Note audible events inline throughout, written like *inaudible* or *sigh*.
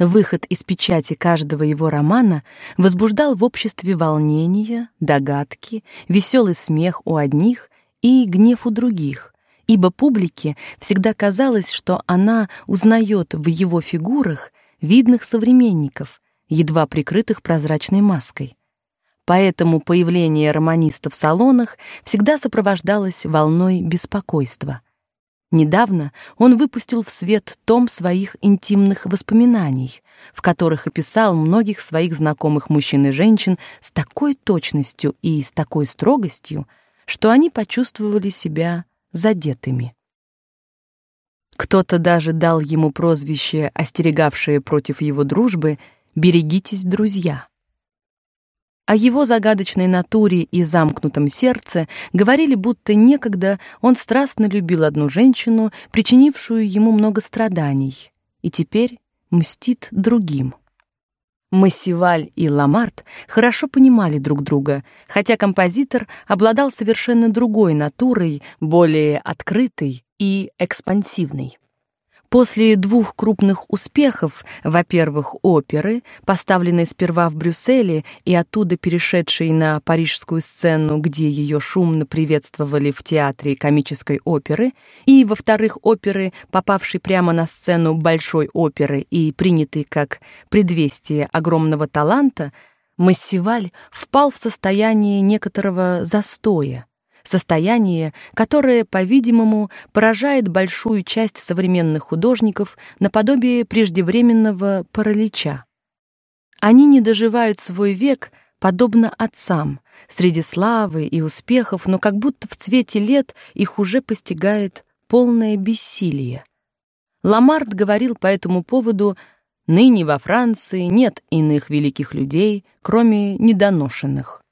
Выход из печати каждого его романа возбуждал в обществе волнение, догадки, веселый смех у одних и гнев у других, ибо публике всегда казалось, что она узнает в его фигурах видных современников, едва прикрытых прозрачной маской. Поэтому появление романиста в салонах всегда сопровождалось волной беспокойства — Недавно он выпустил в свет том своих интимных воспоминаний, в которых описал многих своих знакомых мужчин и женщин с такой точностью и с такой строгостью, что они почувствовали себя задетыми. Кто-то даже дал ему прозвище, остерегавшее против его дружбы «Берегитесь, друзья». О его загадочной натуре и замкнутом сердце говорили, будто некогда он страстно любил одну женщину, причинившую ему много страданий, и теперь мстит другим. Массиваль и Ламарт хорошо понимали друг друга, хотя композитор обладал совершенно другой натурой, более открытой и экспансивной. После двух крупных успехов, во-первых, оперы, поставленной сперва в Брюсселе и оттуда перешедшей на парижскую сцену, где ее шумно приветствовали в театре комической оперы, и, во-вторых, оперы, попавшей прямо на сцену большой оперы и принятой как предвестие огромного таланта, Массиваль впал в состояние некоторого застоя состояние, которое, по-видимому, поражает большую часть современных художников наподобие преждевременного паралича. Они не доживают свой век подобно отцам, среди славы и успехов, но как будто в цвете лет их уже постигает полное бессилие. Ламарт говорил по этому поводу: "Ныне во Франции нет иных великих людей, кроме недоношенных".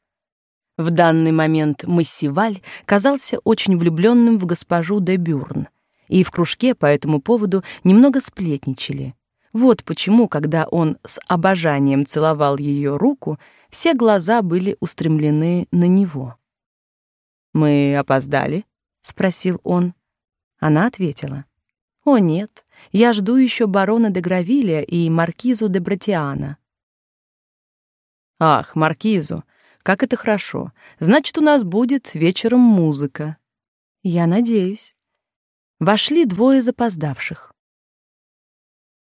В данный момент Массиваль казался очень влюбленным в госпожу де Бюрн, и в кружке по этому поводу немного сплетничали. Вот почему, когда он с обожанием целовал ее руку, все глаза были устремлены на него. «Мы опоздали?» — спросил он. Она ответила. «О, нет, я жду еще барона де Гравиля и маркизу де Братиана». «Ах, маркизу, как это хорошо. Значит, у нас будет вечером музыка. Я надеюсь. Вошли двое запоздавших.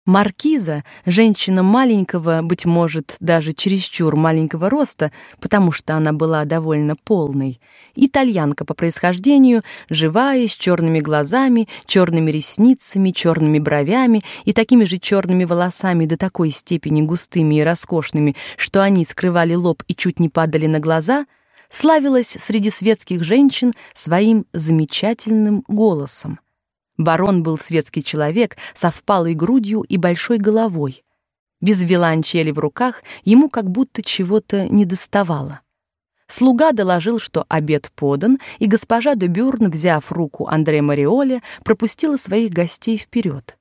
Маркиза, женщина маленького, быть может, даже чересчур маленького роста, потому что она была довольно полной, итальянка по происхождению, живая, с черными глазами, черными ресницами, черными бровями и такими же черными волосами до такой степени густыми и роскошными, что они скрывали лоб и чуть не падали на глаза, славилась среди светских женщин своим замечательным голосом. Барон был светский человек со впалой грудью и большой головой. Без виолончели в руках ему как будто чего-то недоставало. Слуга доложил, что обед подан, и госпожа де Бюрн, взяв руку Андре Мариоле, пропустила своих гостей вперед.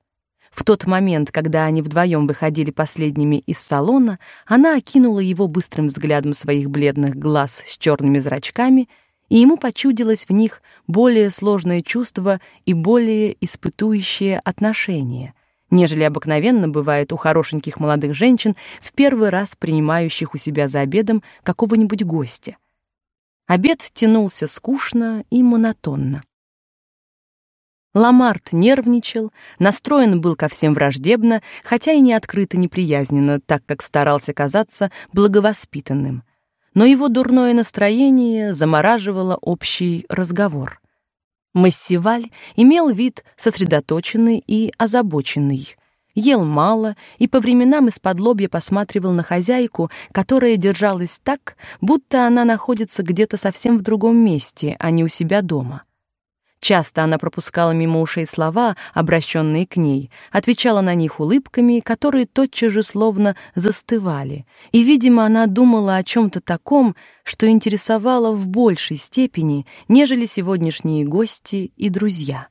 В тот момент, когда они вдвоем выходили последними из салона, она окинула его быстрым взглядом своих бледных глаз с черными зрачками — и ему почудилось в них более сложное чувство и более испытующее отношение, нежели обыкновенно бывает у хорошеньких молодых женщин, в первый раз принимающих у себя за обедом какого-нибудь гостя. Обед тянулся скучно и монотонно. Ламарт нервничал, настроен был ко всем враждебно, хотя и не открыто неприязненно, так как старался казаться благовоспитанным но его дурное настроение замораживало общий разговор. Массиваль имел вид сосредоточенный и озабоченный, ел мало и по временам из-под лобья посматривал на хозяйку, которая держалась так, будто она находится где-то совсем в другом месте, а не у себя дома. Часто она пропускала мимо ушей слова, обращенные к ней, отвечала на них улыбками, которые тотчас же словно застывали. И, видимо, она думала о чем то таком, что интересовало в большей степени, нежели сегодняшние гости и друзья.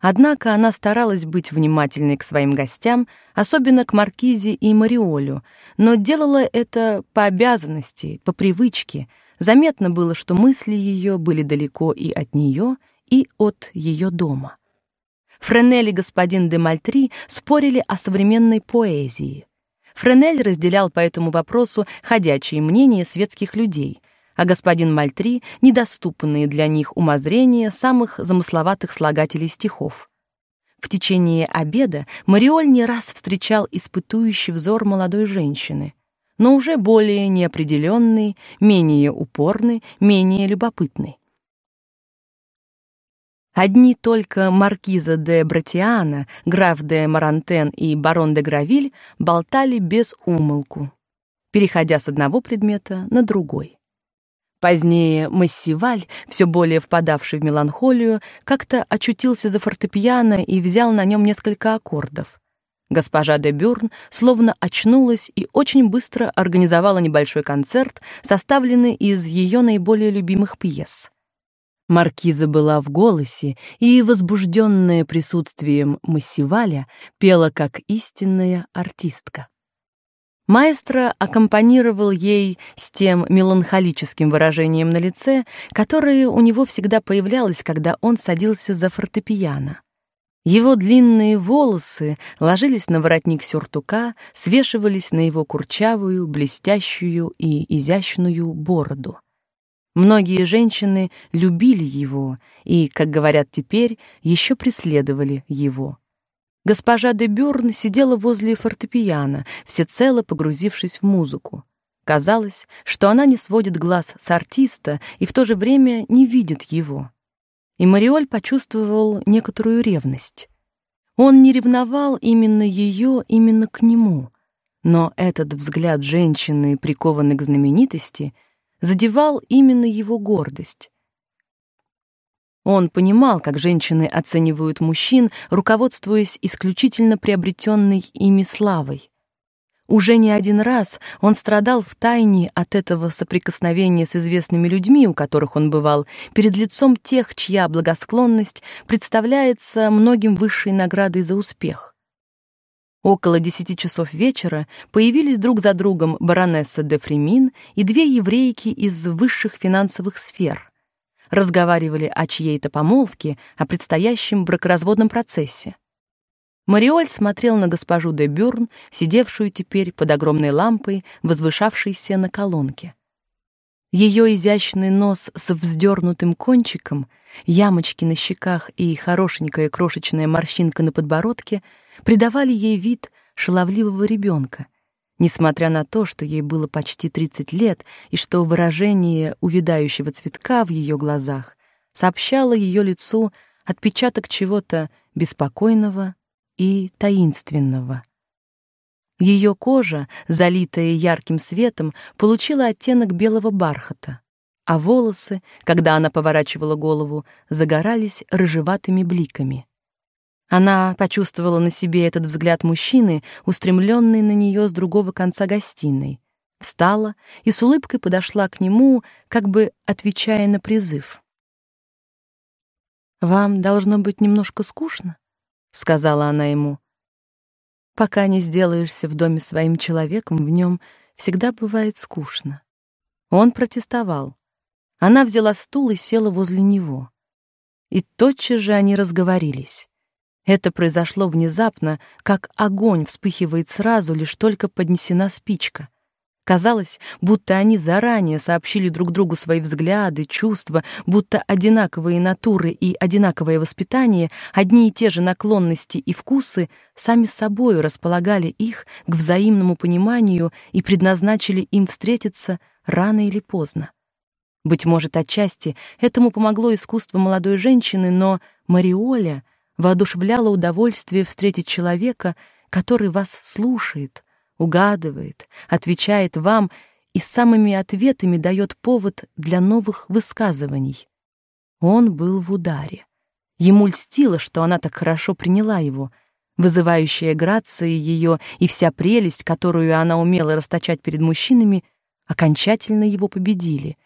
Однако она старалась быть внимательной к своим гостям, особенно к маркизе и Мариолю, но делала это по обязанности, по привычке. Заметно было, что мысли ее были далеко и от нее, и от ее дома. Френель и господин де Мальтри спорили о современной поэзии. Френель разделял по этому вопросу ходячие мнения светских людей, а господин Мальтри — недоступные для них умозрения самых замысловатых слагателей стихов. В течение обеда Мариоль не раз встречал испытующий взор молодой женщины, но уже более неопределенный, менее упорный, менее любопытный. Одни только маркиза де Братиана, граф де Марантен и барон де Гравиль болтали без умолку, переходя с одного предмета на другой. Позднее Массиваль, все более впадавший в меланхолию, как-то очутился за фортепиано и взял на нем несколько аккордов. Госпожа де Бюрн словно очнулась и очень быстро организовала небольшой концерт, составленный из ее наиболее любимых пьес. Маркиза была в голосе и, возбужденная присутствием Массиваля, пела как истинная артистка. Маэстро аккомпанировал ей с тем меланхолическим выражением на лице, которое у него всегда появлялось, когда он садился за фортепиано. Его длинные волосы ложились на воротник сюртука, свешивались на его курчавую, блестящую и изящную бороду. Многие женщины любили его и, как говорят теперь, еще преследовали его. Госпожа де Бюрн сидела возле фортепиано, всецело погрузившись в музыку. Казалось, что она не сводит глаз с артиста и в то же время не видит его. И Мариоль почувствовал некоторую ревность. Он не ревновал именно ее, именно к нему, но этот взгляд женщины, прикованный к знаменитости — задевал именно его гордость. Он понимал, как женщины оценивают мужчин, руководствуясь исключительно приобретенной ими славой. Уже не один раз он страдал в тайне от этого соприкосновения с известными людьми, у которых он бывал, перед лицом тех, чья благосклонность представляется многим высшей наградой за успех. Около десяти часов вечера появились друг за другом баронесса де Фремин и две еврейки из высших финансовых сфер. Разговаривали о чьей-то помолвке, о предстоящем бракоразводном процессе. Мариоль смотрел на госпожу де Бюрн, сидевшую теперь под огромной лампой, возвышавшейся на колонке. Ее изящный нос с вздернутым кончиком, ямочки на щеках и хорошенькая крошечная морщинка на подбородке придавали ей вид шаловливого ребенка, несмотря на то, что ей было почти 30 лет и что выражение увядающего цветка в ее глазах сообщало ее лицу отпечаток чего-то беспокойного и таинственного. Ее кожа, залитая ярким светом, получила оттенок белого бархата, а волосы, когда она поворачивала голову, загорались рыжеватыми бликами. Она почувствовала на себе этот взгляд мужчины, устремленный на нее с другого конца гостиной, встала и с улыбкой подошла к нему, как бы отвечая на призыв. «Вам должно быть немножко скучно», — сказала она ему. Пока не сделаешься в доме своим человеком, в нем всегда бывает скучно. Он протестовал. Она взяла стул и села возле него. И тотчас же они разговорились. Это произошло внезапно, как огонь вспыхивает сразу, лишь только поднесена спичка. Казалось, будто они заранее сообщили друг другу свои взгляды, чувства, будто одинаковые натуры и одинаковое воспитание, одни и те же наклонности и вкусы сами собою располагали их к взаимному пониманию и предназначили им встретиться рано или поздно. Быть может, отчасти этому помогло искусство молодой женщины, но Мариоля воодушевляло удовольствие встретить человека, который вас слушает, угадывает, отвечает вам и самыми ответами дает повод для новых высказываний. Он был в ударе. Ему льстило, что она так хорошо приняла его, вызывающая грация ее и вся прелесть, которую она умела расточать перед мужчинами, окончательно его победили.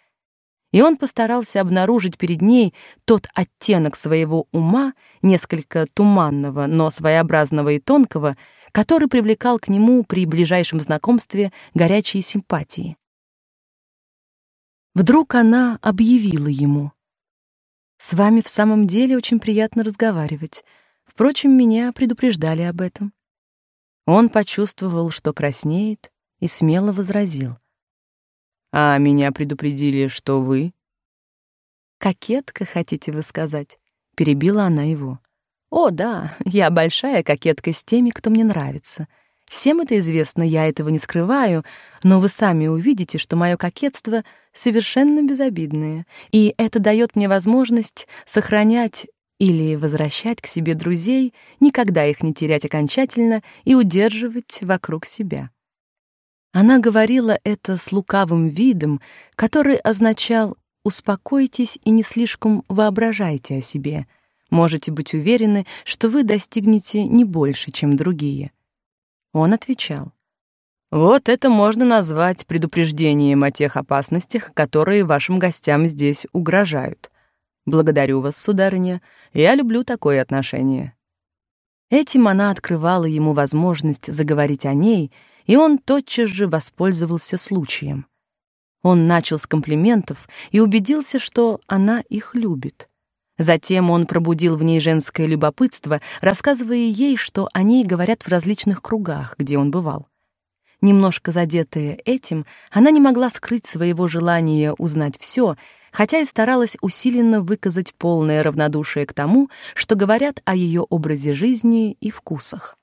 И он постарался обнаружить перед ней тот оттенок своего ума, несколько туманного, но своеобразного и тонкого, который привлекал к нему при ближайшем знакомстве горячие симпатии. Вдруг она объявила ему: "С вами в самом деле очень приятно разговаривать. Впрочем, меня предупреждали об этом. Он почувствовал, что краснеет, и смело возразил. «А меня предупредили, что вы...» «Кокетка, хотите вы сказать?» — перебила она его. «О, да, *laughs* я большая кокетка с теми, кто мне нравится. Всем это известно, я этого не скрываю, но вы сами увидите, что мое кокетство совершенно безобидное, и это дает мне возможность сохранять или возвращать к себе друзей, никогда их не терять окончательно и удерживать вокруг себя. Она говорила это с лукавым видом, который означал «успокойтесь и не слишком воображайте о себе», можете быть уверены, что вы достигнете не больше, чем другие. Он отвечал: Вот это можно назвать предупреждением о тех опасностях, которые вашим гостям здесь угрожают. Благодарю вас, сударыня. Я люблю такое отношение. Этим она открывала ему возможность заговорить о ней, и он тотчас же воспользовался случаем. Он начал с комплиментов и убедился, что она их любит. Затем он пробудил в ней женское любопытство, рассказывая ей, что о ней говорят в различных кругах, где он бывал. Немножко задетая этим, она не могла скрыть своего желания узнать все, хотя и старалась усиленно выказать полное равнодушие к тому, что говорят о ее образе жизни и вкусах.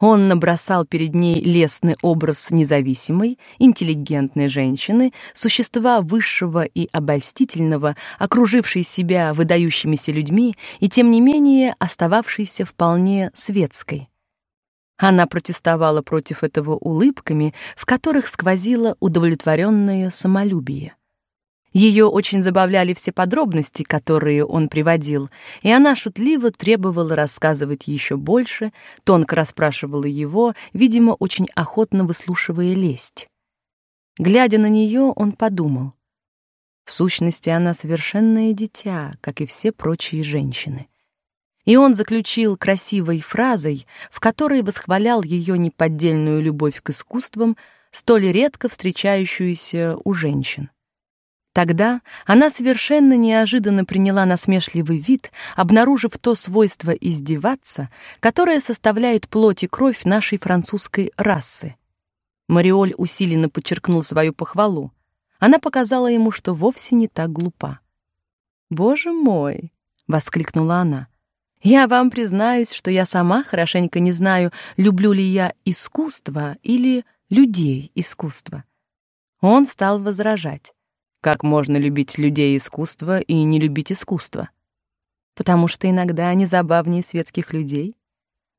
Он набросал перед ней лестный образ независимой, интеллигентной женщины, существа высшего и обольстительного, окружившей себя выдающимися людьми и тем не менее остававшейся вполне светской. Она протестовала против этого улыбками, в которых сквозило удовлетворенное самолюбие. Ее очень забавляли все подробности, которые он приводил, и она шутливо требовала рассказывать еще больше, тонко расспрашивала его, видимо, очень охотно выслушивая лесть. Глядя на нее, он подумал: в сущности, она совершенное дитя, как и все прочие женщины. И он заключил красивой фразой, в которой восхвалял ее неподдельную любовь к искусствам, столь редко встречающуюся у женщин. Тогда она совершенно неожиданно приняла насмешливый вид, обнаружив то свойство издеваться, которое составляет плоть и кровь нашей французской расы. Мариоль усиленно подчеркнул свою похвалу. Она показала ему, что вовсе не так глупа. «Боже мой!» — воскликнула она. «Я вам признаюсь, что я сама хорошенько не знаю, люблю ли я искусство или людей искусства». Он стал возражать. Как можно любить людей искусства и не любить искусство? Потому что иногда они забавнее светских людей.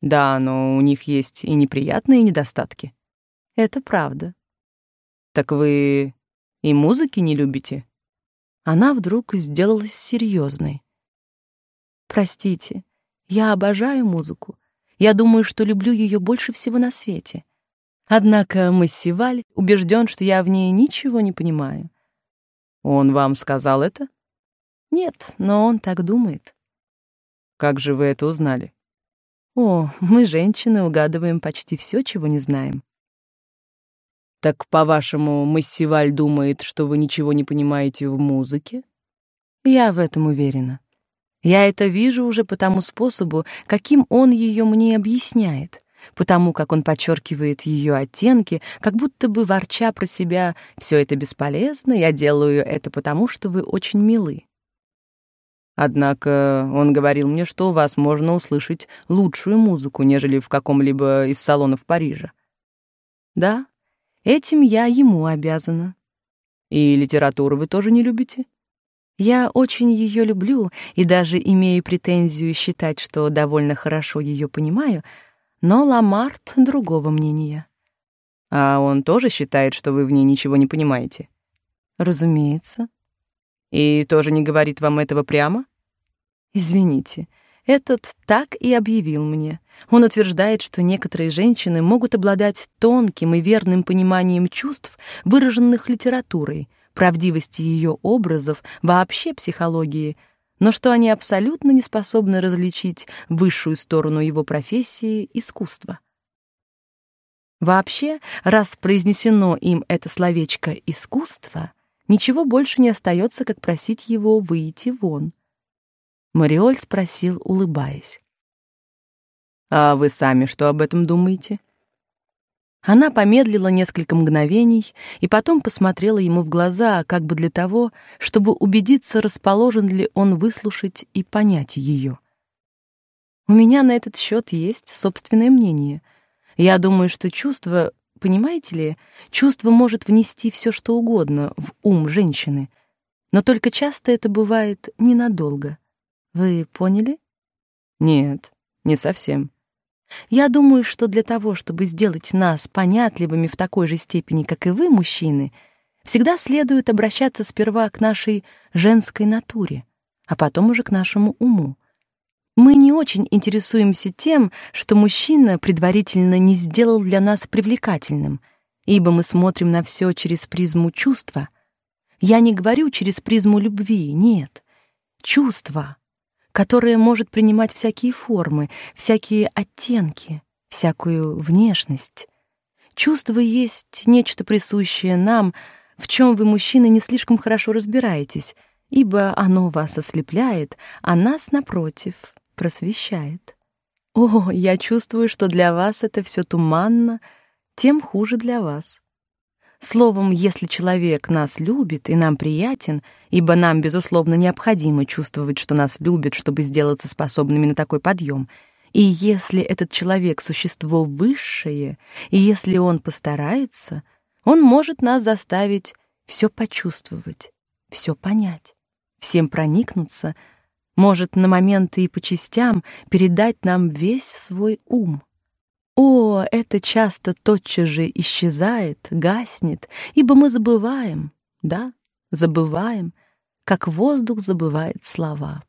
Да, но у них есть и неприятные недостатки. Это правда. Так вы и музыки не любите? Она вдруг сделалась серьезной. Простите, я обожаю музыку. Я думаю, что люблю ее больше всего на свете. Однако Массиваль убежден, что я в ней ничего не понимаю. Он вам сказал это? Нет, но он так думает. Как же вы это узнали? О, мы, женщины, угадываем почти все, чего не знаем. Так, по-вашему, Массиваль думает, что вы ничего не понимаете в музыке? Я в этом уверена. Я это вижу уже по тому способу, каким он ее мне объясняет потому как он подчеркивает ее оттенки, как будто бы ворча про себя «все это бесполезно, я делаю это потому, что вы очень милы». Однако он говорил мне, что у вас можно услышать лучшую музыку, нежели в каком-либо из салонов Парижа. Да, этим я ему обязана. И литературу вы тоже не любите? Я очень ее люблю и даже имею претензию считать, что довольно хорошо ее понимаю — но Ламарт другого мнения. А он тоже считает, что вы в ней ничего не понимаете? Разумеется. И тоже не говорит вам этого прямо? Извините, этот так и объявил мне. Он утверждает, что некоторые женщины могут обладать тонким и верным пониманием чувств, выраженных литературой, правдивости ее образов, вообще психологии — но что они абсолютно не способны различить высшую сторону его профессии искусства. Вообще, раз произнесено им это словечко искусство, ничего больше не остается, как просить его выйти вон. Мариоль спросил, улыбаясь. А вы сами что об этом думаете? Она помедлила несколько мгновений и потом посмотрела ему в глаза, как бы для того, чтобы убедиться, расположен ли он выслушать и понять ее. У меня на этот счет есть собственное мнение. Я думаю, что чувство, понимаете ли, чувство может внести все, что угодно в ум женщины, но только часто это бывает ненадолго. Вы поняли? Нет, не совсем. Я думаю, что для того, чтобы сделать нас понятливыми в такой же степени, как и вы, мужчины, всегда следует обращаться сперва к нашей женской натуре, а потом уже к нашему уму. Мы не очень интересуемся тем, что мужчина предварительно не сделал для нас привлекательным, ибо мы смотрим на все через призму чувства. Я не говорю через призму любви, нет. Чувства которое может принимать всякие формы, всякие оттенки, всякую внешность. Чувство есть нечто присущее нам, в чем вы, мужчины, не слишком хорошо разбираетесь, ибо оно вас ослепляет, а нас, напротив, просвещает. О, я чувствую, что для вас это все туманно, тем хуже для вас. Словом, если человек нас любит и нам приятен, ибо нам, безусловно, необходимо чувствовать, что нас любят, чтобы сделаться способными на такой подъем, и если этот человек — существо высшее, и если он постарается, он может нас заставить все почувствовать, все понять, всем проникнуться, может на моменты и по частям передать нам весь свой ум. О, это часто тотчас же исчезает, гаснет, ибо мы забываем, да, забываем, как воздух забывает слова.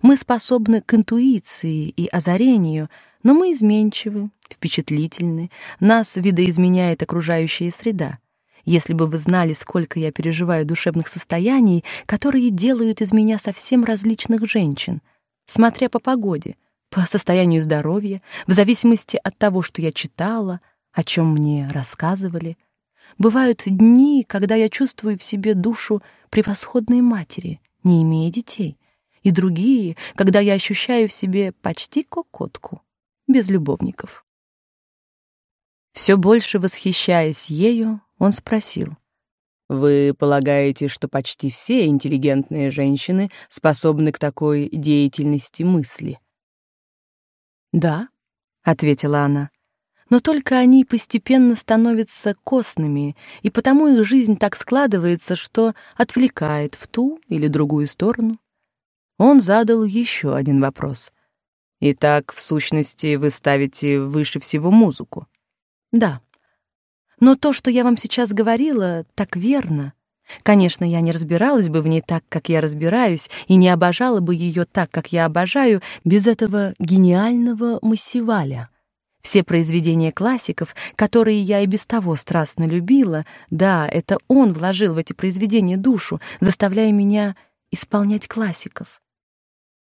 Мы способны к интуиции и озарению, но мы изменчивы, впечатлительны, нас видоизменяет окружающая среда. Если бы вы знали, сколько я переживаю душевных состояний, которые делают из меня совсем различных женщин, смотря по погоде — по состоянию здоровья, в зависимости от того, что я читала, о чем мне рассказывали. Бывают дни, когда я чувствую в себе душу превосходной матери, не имея детей, и другие, когда я ощущаю в себе почти кокотку, без любовников. Все больше восхищаясь ею, он спросил: "Вы полагаете, что почти все интеллигентные женщины способны к такой деятельности мысли?" «Да», — ответила она, — «но только они постепенно становятся костными, и потому их жизнь так складывается, что отвлекает в ту или другую сторону». Он задал еще один вопрос. «Итак, в сущности, вы ставите выше всего музыку?» «Да. Но то, что я вам сейчас говорила, так верно. Конечно, я не разбиралась бы в ней так, как я разбираюсь, и не обожала бы ее так, как я обожаю, без этого гениального массиваля. Все произведения классиков, которые я и без того страстно любила, да, это он вложил в эти произведения душу, заставляя меня исполнять классиков.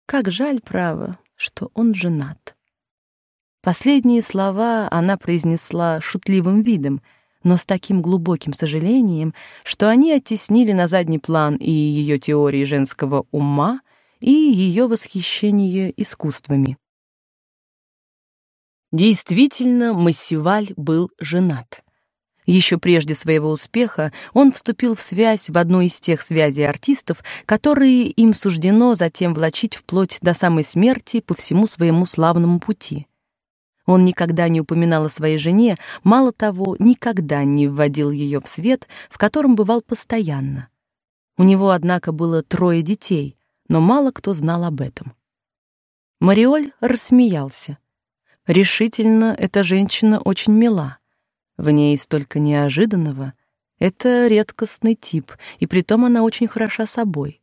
Как жаль, право, что он женат. Последние слова она произнесла шутливым видом — но с таким глубоким сожалением, что они оттеснили на задний план и ее теории женского ума, и ее восхищение искусствами. Действительно, Массиваль был женат. Еще прежде своего успеха он вступил в связь в одну из тех связей артистов, которые им суждено затем влачить вплоть до самой смерти по всему своему славному пути. Он никогда не упоминал о своей жене, мало того, никогда не вводил ее в свет, в котором бывал постоянно. У него, однако, было трое детей, но мало кто знал об этом. Мариоль рассмеялся. Решительно, эта женщина очень мила. В ней столько неожиданного. Это редкостный тип, и притом она очень хороша собой.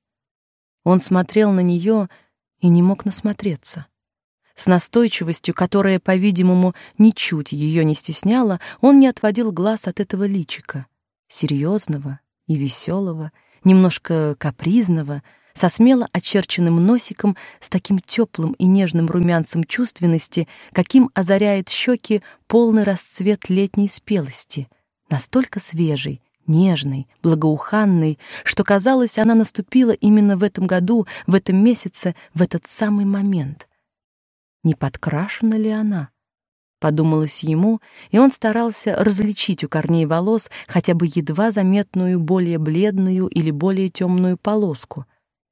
Он смотрел на нее и не мог насмотреться. С настойчивостью, которая, по-видимому, ничуть ее не стесняла, он не отводил глаз от этого личика, серьезного и веселого, немножко капризного, со смело очерченным носиком, с таким теплым и нежным румянцем чувственности, каким озаряет щеки полный расцвет летней спелости, настолько свежий, нежной, благоуханной, что казалось, она наступила именно в этом году, в этом месяце, в этот самый момент. Не подкрашена ли она? Подумалось ему, и он старался различить у корней волос хотя бы едва заметную более бледную или более темную полоску,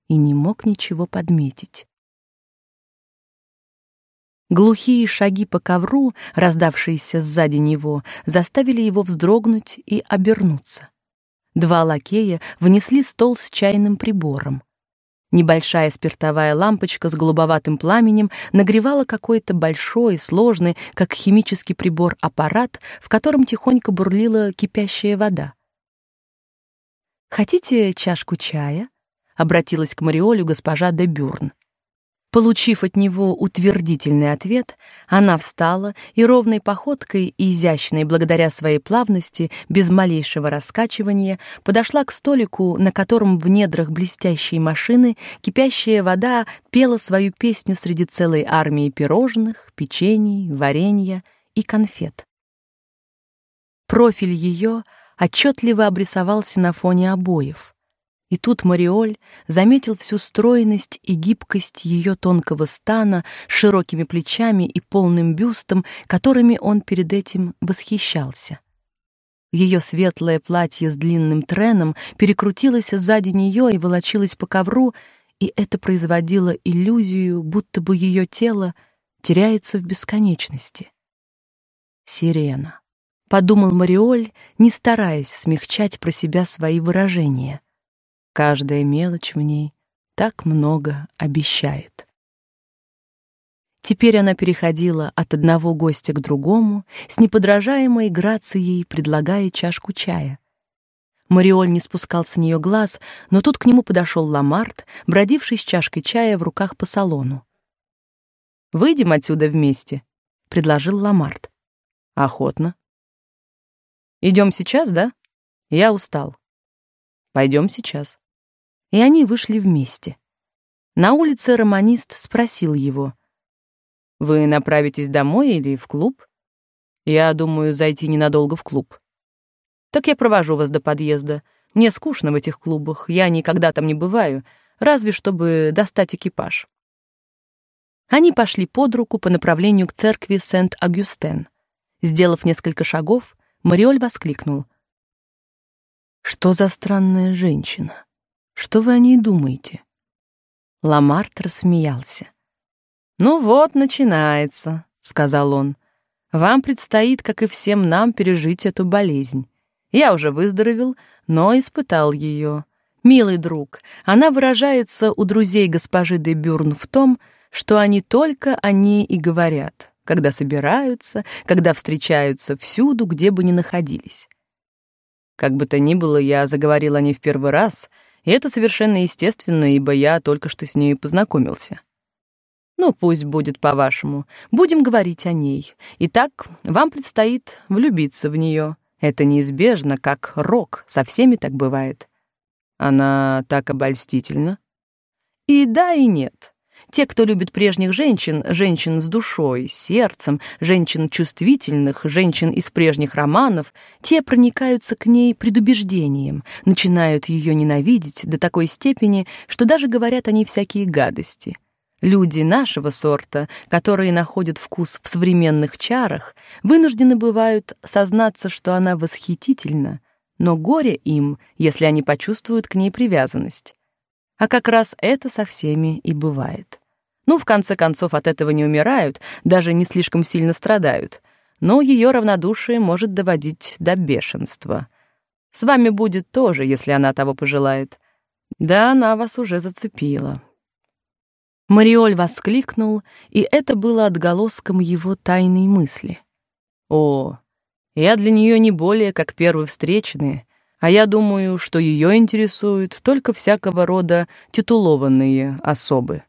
и не мог ничего подметить. Глухие шаги по ковру, раздавшиеся сзади него, заставили его вздрогнуть и обернуться. Два лакея внесли стол с чайным прибором. Небольшая спиртовая лампочка с голубоватым пламенем нагревала какой-то большой, сложный, как химический прибор, аппарат, в котором тихонько бурлила кипящая вода. «Хотите чашку чая?» — обратилась к Мариолю госпожа де Бюрн. Получив от него утвердительный ответ, она встала и ровной походкой, изящной благодаря своей плавности, без малейшего раскачивания, подошла к столику, на котором в недрах блестящей машины кипящая вода пела свою песню среди целой армии пирожных, печений, варенья и конфет. Профиль ее отчетливо обрисовался на фоне обоев. И тут Мариоль заметил всю стройность и гибкость ее тонкого стана широкими плечами и полным бюстом, которыми он перед этим восхищался. Ее светлое платье с длинным треном перекрутилось сзади нее и волочилось по ковру, и это производило иллюзию, будто бы ее тело теряется в бесконечности. Сирена, подумал Мариоль, не стараясь смягчать про себя свои выражения. Каждая мелочь в ней так много обещает. Теперь она переходила от одного гостя к другому с неподражаемой грацией, предлагая чашку чая. Мариоль не спускал с нее глаз, но тут к нему подошел Ламарт, бродивший с чашкой чая в руках по салону. «Выйдем отсюда вместе», — предложил Ламарт. «Охотно». «Идем сейчас, да? Я устал». «Пойдем сейчас» и они вышли вместе. На улице романист спросил его: "Вы направитесь домой или в клуб?" "Я думаю зайти ненадолго в клуб." "Так я провожу вас до подъезда. Мне скучно в этих клубах, я никогда там не бываю, разве чтобы достать экипаж." Они пошли под руку по направлению к церкви Сент-Агюстен. Сделав несколько шагов, Мариоль воскликнул: "Что за странная женщина?" Что вы о ней думаете? Ламарт рассмеялся. Ну вот, начинается, сказал он. Вам предстоит, как и всем нам, пережить эту болезнь. Я уже выздоровел, но испытал ее. Милый друг, она выражается у друзей госпожи де Бюрн в том, что они только о ней и говорят, когда собираются, когда встречаются всюду, где бы ни находились. Как бы то ни было, я заговорил о ней в первый раз — и это совершенно естественно, ибо я только что с ней познакомился. Ну, пусть будет по-вашему. Будем говорить о ней. Итак, вам предстоит влюбиться в нее. Это неизбежно, как рок, со всеми так бывает. Она так обольстительна. И да, и нет. Те, кто любит прежних женщин, женщин с душой, сердцем, женщин чувствительных, женщин из прежних романов, те проникаются к ней предубеждением, начинают ее ненавидеть до такой степени, что даже говорят о ней всякие гадости. Люди нашего сорта, которые находят вкус в современных чарах, вынуждены бывают сознаться, что она восхитительна, но горе им, если они почувствуют к ней привязанность. А как раз это со всеми и бывает. Ну, в конце концов, от этого не умирают, даже не слишком сильно страдают. Но ее равнодушие может доводить до бешенства. С вами будет тоже, если она того пожелает. Да, она вас уже зацепила. Мариоль воскликнул, и это было отголоском его тайной мысли. О, я для нее не более как первый встречный, а я думаю, что ее интересуют только всякого рода титулованные особы.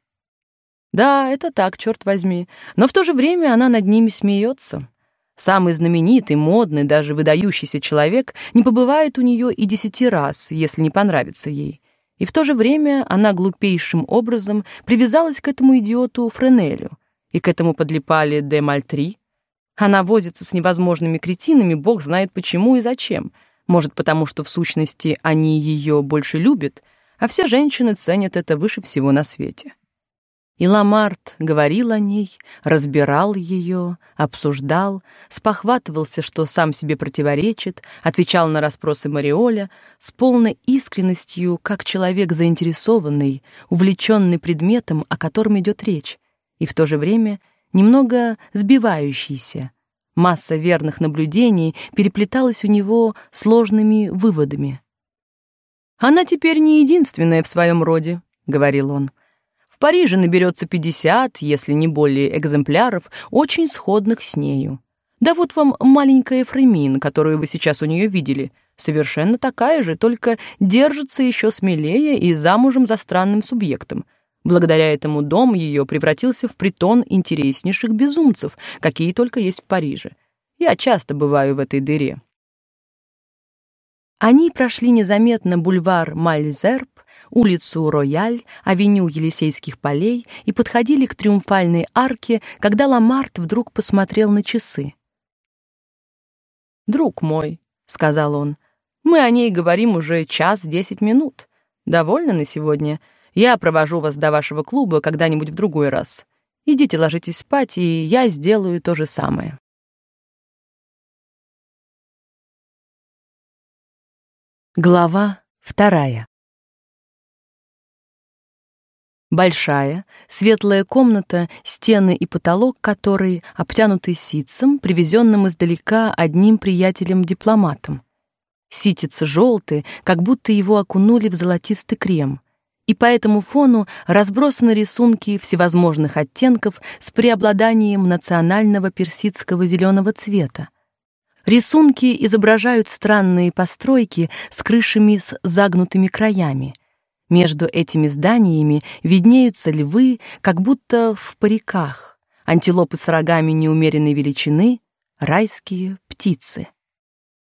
Да, это так, черт возьми, но в то же время она над ними смеется. Самый знаменитый, модный, даже выдающийся человек не побывает у нее и десяти раз, если не понравится ей. И в то же время она глупейшим образом привязалась к этому идиоту Френелю и к этому подлипали де Мальтри. Она возится с невозможными кретинами, бог знает почему и зачем — Может, потому что в сущности они ее больше любят, а все женщины ценят это выше всего на свете. И Ламарт говорил о ней, разбирал ее, обсуждал, спохватывался, что сам себе противоречит, отвечал на расспросы Мариоля с полной искренностью, как человек заинтересованный, увлеченный предметом, о котором идет речь, и в то же время немного сбивающийся. Масса верных наблюдений переплеталась у него сложными выводами. Она теперь не единственная в своем роде, говорил он. Париже наберется 50, если не более экземпляров, очень сходных с нею. Да вот вам маленькая Фремин, которую вы сейчас у нее видели, совершенно такая же, только держится еще смелее и замужем за странным субъектом. Благодаря этому дом ее превратился в притон интереснейших безумцев, какие только есть в Париже. Я часто бываю в этой дыре. Они прошли незаметно бульвар Мальзерб, улицу Рояль, авеню Елисейских полей и подходили к триумфальной арке, когда Ламарт вдруг посмотрел на часы. «Друг мой», — сказал он, — «мы о ней говорим уже час десять минут. Довольно на сегодня. Я провожу вас до вашего клуба когда-нибудь в другой раз. Идите ложитесь спать, и я сделаю то же самое». Глава вторая Большая, светлая комната, стены и потолок которой обтянуты ситцем, привезенным издалека одним приятелем-дипломатом. Ситец желтый, как будто его окунули в золотистый крем. И по этому фону разбросаны рисунки всевозможных оттенков с преобладанием национального персидского зеленого цвета. Рисунки изображают странные постройки с крышами с загнутыми краями — между этими зданиями виднеются львы, как будто в париках, антилопы с рогами неумеренной величины, райские птицы.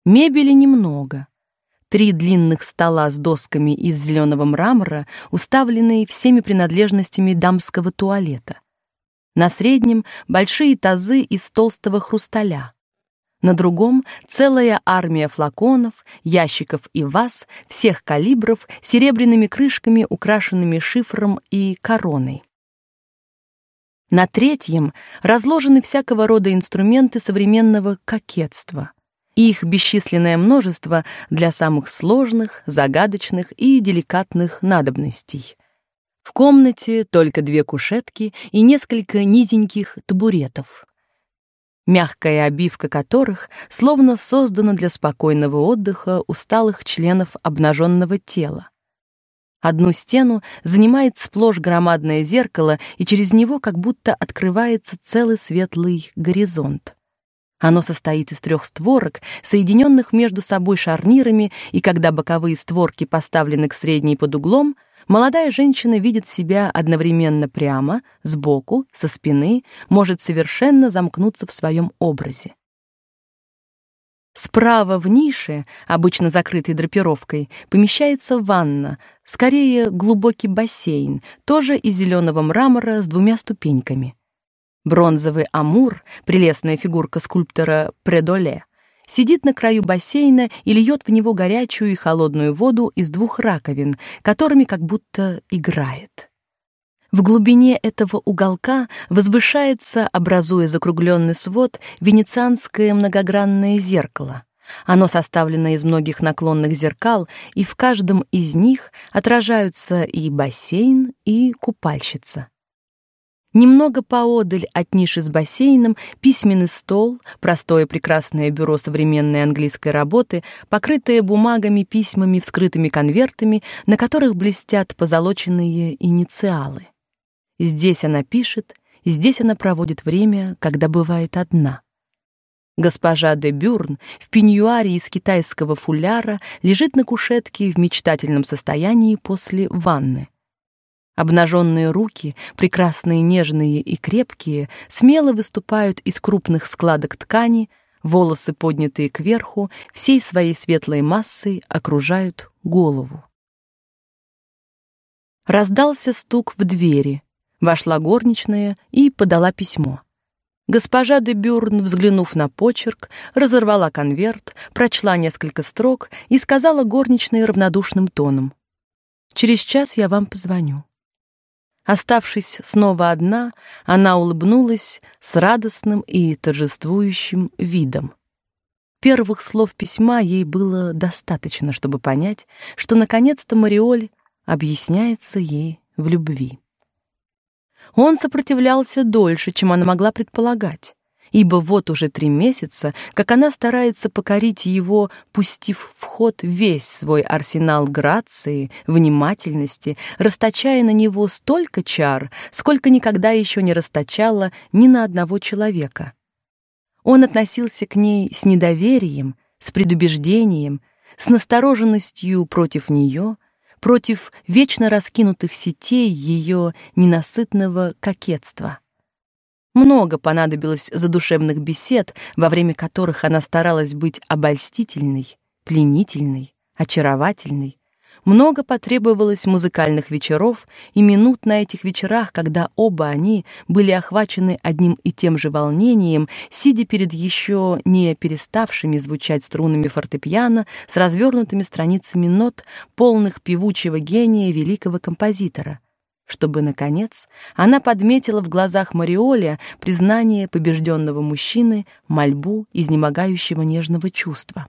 Мебели немного. Три длинных стола с досками из зеленого мрамора, уставленные всеми принадлежностями дамского туалета. На среднем большие тазы из толстого хрусталя на другом целая армия флаконов, ящиков и ваз всех калибров серебряными крышками, украшенными шифром и короной. На третьем разложены всякого рода инструменты современного кокетства. Их бесчисленное множество для самых сложных, загадочных и деликатных надобностей. В комнате только две кушетки и несколько низеньких табуретов мягкая обивка которых словно создана для спокойного отдыха усталых членов обнаженного тела. Одну стену занимает сплошь громадное зеркало, и через него как будто открывается целый светлый горизонт. Оно состоит из трех створок, соединенных между собой шарнирами, и когда боковые створки поставлены к средней под углом, Молодая женщина видит себя одновременно прямо, сбоку, со спины, может совершенно замкнуться в своем образе. Справа в нише, обычно закрытой драпировкой, помещается ванна, скорее глубокий бассейн, тоже из зеленого мрамора с двумя ступеньками. Бронзовый амур, прелестная фигурка скульптора Предоле, сидит на краю бассейна и льет в него горячую и холодную воду из двух раковин, которыми как будто играет. В глубине этого уголка возвышается, образуя закругленный свод, венецианское многогранное зеркало. Оно составлено из многих наклонных зеркал, и в каждом из них отражаются и бассейн, и купальщица. Немного поодаль от ниши с бассейном письменный стол, простое прекрасное бюро современной английской работы, покрытое бумагами, письмами, вскрытыми конвертами, на которых блестят позолоченные инициалы. Здесь она пишет, здесь она проводит время, когда бывает одна. Госпожа де Бюрн в пеньюаре из китайского фуляра лежит на кушетке в мечтательном состоянии после ванны. Обнаженные руки, прекрасные, нежные и крепкие, смело выступают из крупных складок ткани, волосы, поднятые кверху, всей своей светлой массой окружают голову. Раздался стук в двери. Вошла горничная и подала письмо. Госпожа де Бюрн, взглянув на почерк, разорвала конверт, прочла несколько строк и сказала горничной равнодушным тоном: "Через час я вам позвоню". Оставшись снова одна, она улыбнулась с радостным и торжествующим видом. Первых слов письма ей было достаточно, чтобы понять, что наконец-то Мариоль объясняется ей в любви. Он сопротивлялся дольше, чем она могла предполагать, ибо вот уже три месяца, как она старается покорить его, пустив в ход весь свой арсенал грации, внимательности, расточая на него столько чар, сколько никогда еще не расточала ни на одного человека. Он относился к ней с недоверием, с предубеждением, с настороженностью против нее, против вечно раскинутых сетей ее ненасытного кокетства. Много понадобилось задушевных бесед, во время которых она старалась быть обольстительной, пленительной, очаровательной, много потребовалось музыкальных вечеров и минут на этих вечерах, когда оба они были охвачены одним и тем же волнением, сидя перед еще не переставшими звучать струнами фортепиано с развернутыми страницами нот, полных певучего гения великого композитора чтобы наконец она подметила в глазах Мариоля признание побежденного мужчины, мольбу изнемогающего нежного чувства.